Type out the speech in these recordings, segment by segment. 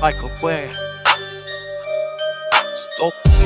Michael Ware. Stokes.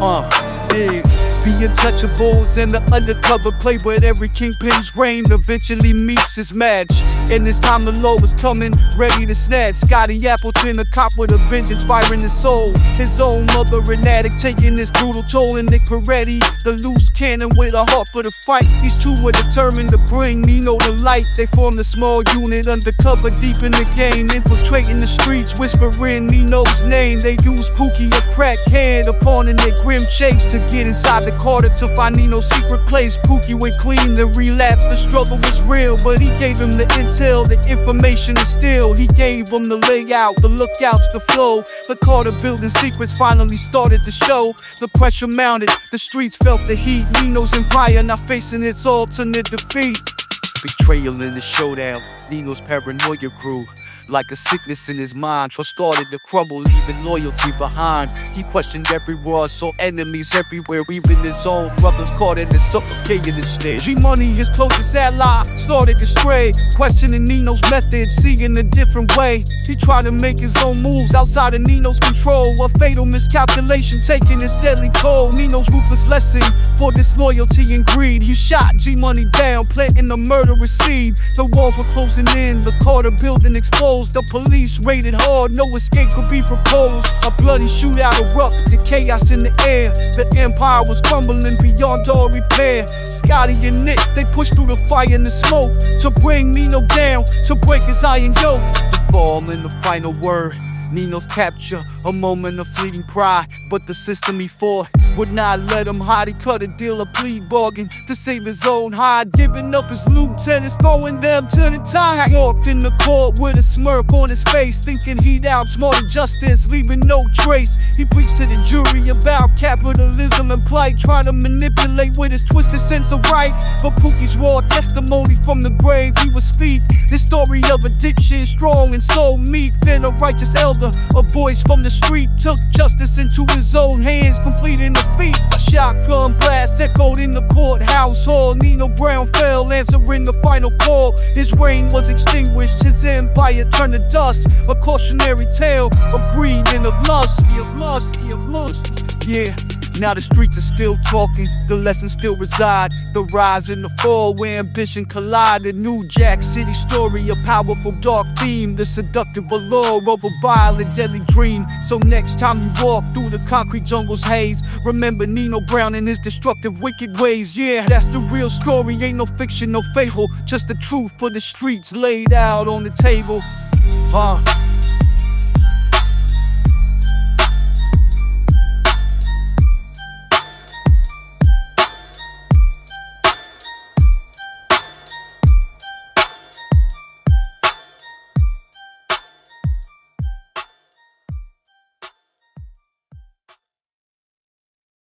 Uh, big. The untouchables and the undercover play, but every kingpin's reign eventually meets his match. And this time the low is coming, ready to snatch. Scotty Appleton, a cop with a vengeance, firing his soul. His own mother, an addict, taking this brutal toll. And Nick Peretti, the loose cannon with a heart for the fight. These two were determined to bring Nino to light. They formed a small unit undercover, deep in the game, infiltrating the streets, whispering Nino's name. They used Pookie, a crack hand, upon in their grim chase to get inside the Carter to find Nino's secret place. Pookie went clean, the relapse, the struggle was real. But he gave him the intel, the information is still. He gave him the layout, the lookouts, the flow. The Carter building secrets finally started to show. The pressure mounted, the streets felt the heat. Nino's empire now facing its alternate defeat. Betrayal in the showdown, Nino's paranoia grew. Like a sickness in his mind, trust started to crumble, leaving loyalty behind. He questioned every word, saw enemies everywhere, even his own brothers caught in the suffocating instead. G Money, his closest ally, started to stray, questioning Nino's methods, seeing a different way. He tried to make his own moves outside of Nino's control. A fatal miscalculation taking its deadly toll. Nino's ruthless lesson for disloyalty and greed. He shot G Money down, planting a murderous seed. The walls were closing in, the Carter building exposed. The police raided hard, no escape could be proposed. A bloody shootout erupted, the chaos in the air. The empire was crumbling beyond all repair. Scotty and Nick, they pushed through the fire and the smoke to bring Nino down, to break his iron yoke. The fall in the final word. Nino's capture, a moment of fleeting pride. But the system he fought would not let him hide. He cut a deal, a plea bargain to save his own hide. Giving up his lieutenants, throwing them to the tide. Walked in the court with a smirk on his face, thinking he'd outsmart justice, leaving no trace. He preached to the jury about capitalism and plight, trying to manipulate with his twisted sense of right. But Pookie's raw testimony from the grave, he would speak. This story of addiction, strong and so meek. Then a righteous elder, a voice from the street, took justice into his own hands, completing the feat. A shotgun blast echoed in the courthouse hall. Nino Brown fell, answering the final call. His reign was extinguished, his empire turned to dust. A cautionary tale of greed and of lust, of lust, of lust. Yeah. Now the streets are still talking, the lessons still reside. The rise and the fall where ambition collide. A new Jack City story, a powerful dark theme. The seductive allure of a violent, deadly dream. So next time you walk through the concrete jungle's haze, remember Nino Brown and his destructive, wicked ways. Yeah, that's the real story, ain't no fiction, no fable. Just the truth for the streets laid out on the table. Uh.